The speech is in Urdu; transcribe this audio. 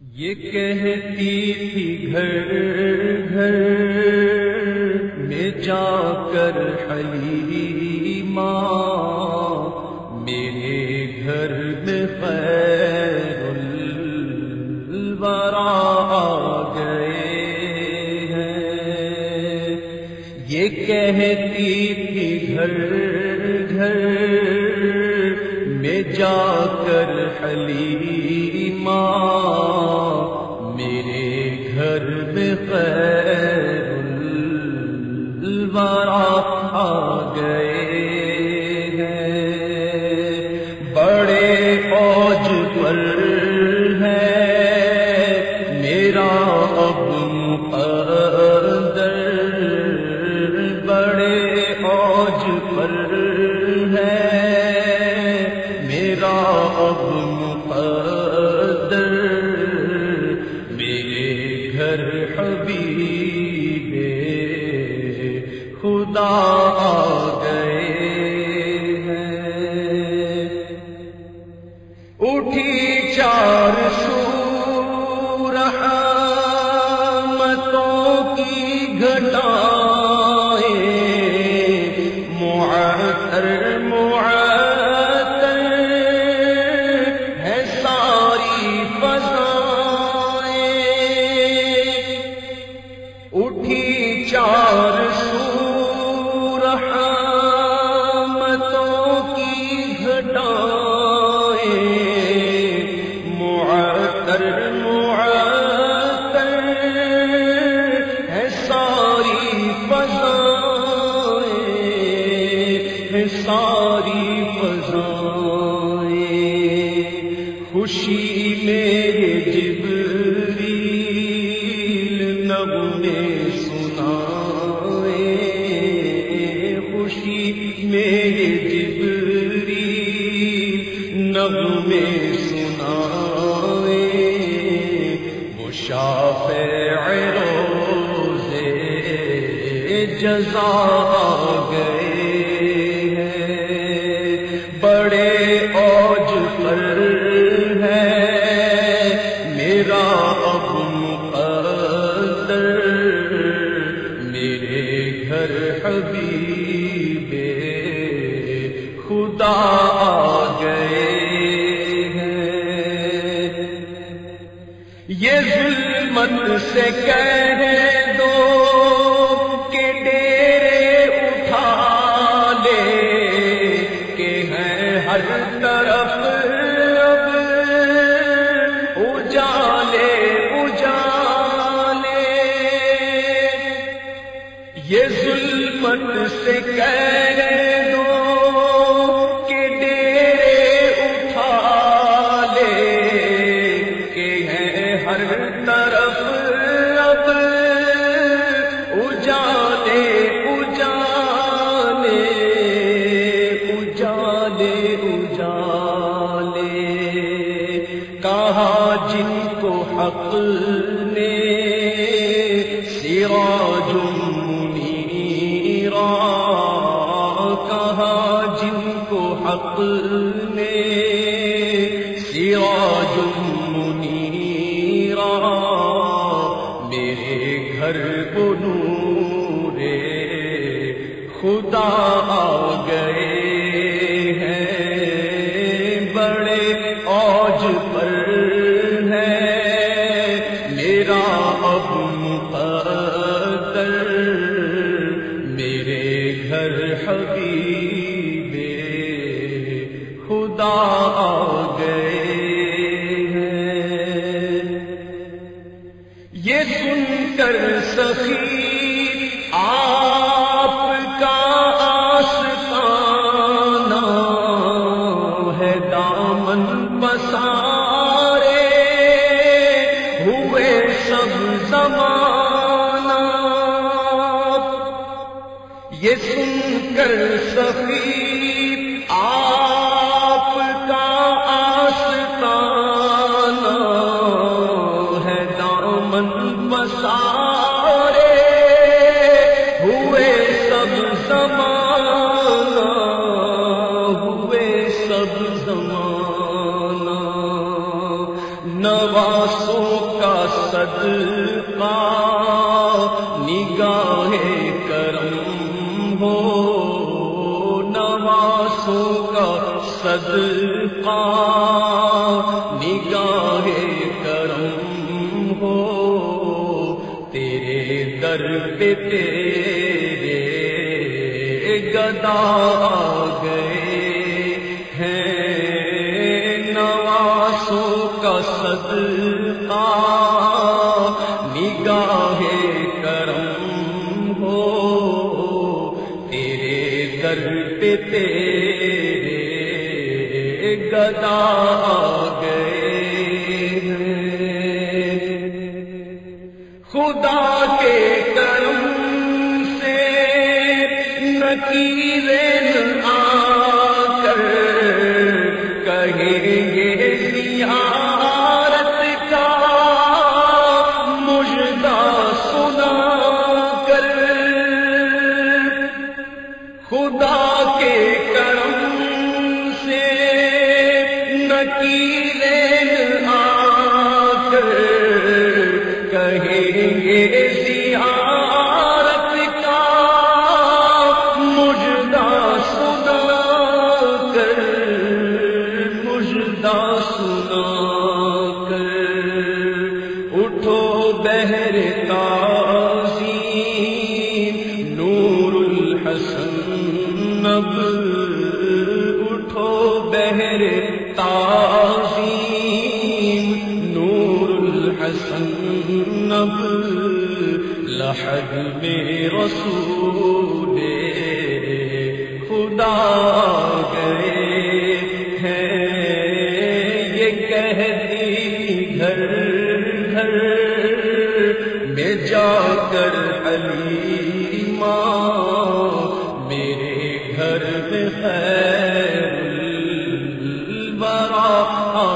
یہ کہتی تھی گھر گھر میں جا کر حلی ماں میرے گھر میں خیر الورا آ گئے ہیں۔ یہ کہتی تھی گھر گھر میں جا کر حلی اب مقدر میرے گھر حبیب خدا آ گئے ہیں۔ اٹھی چار ساری فضائیں خوشی میرے جبری نغمے سنا خوشی میرے جبری نغمے سنا مشاف روزے جزا گئے۔ ظلمت سے کہہ دو کہ ڈیرے اٹھا لے، کہ ہیں ہر طرف اب اجالے اجالے۔ یہ ظلمت سے کہہ الحق نے سراج منیرا میرے گھر کو نورے خدا آ گئے سخی آپ کا آستانہ ہے دامن پسارے ہوئے سب زمانہ۔ یہ سن کر سخی پسارے ہوئے سب زمانہ، ہوئے سب زمانہ۔ نواسوں کا صدقہ، نگاہ کرم ہو۔ نواسوں کا صدقہ در پہ تیرے گدا گئے ہیں نواسوں کا صدقہ نگاہ کرم ہو تیرے در پہ تیرے گدا گئے خدا وے نب لحد میں رسول خدا گئے ہیں۔ یہ کہتی گھر گھر میں جا کر علی ماں، میرے گھر میں خیر الورا۔